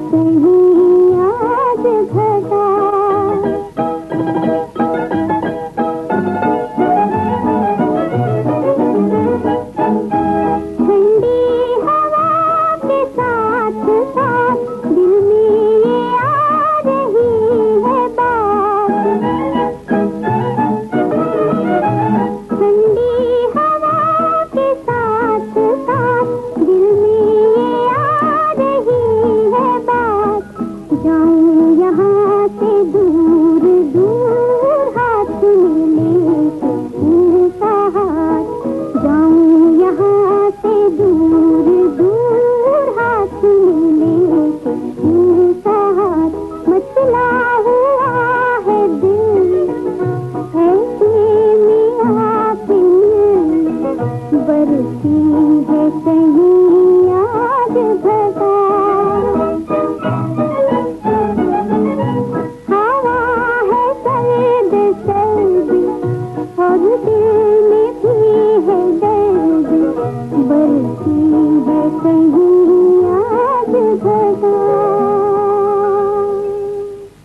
कहूँ see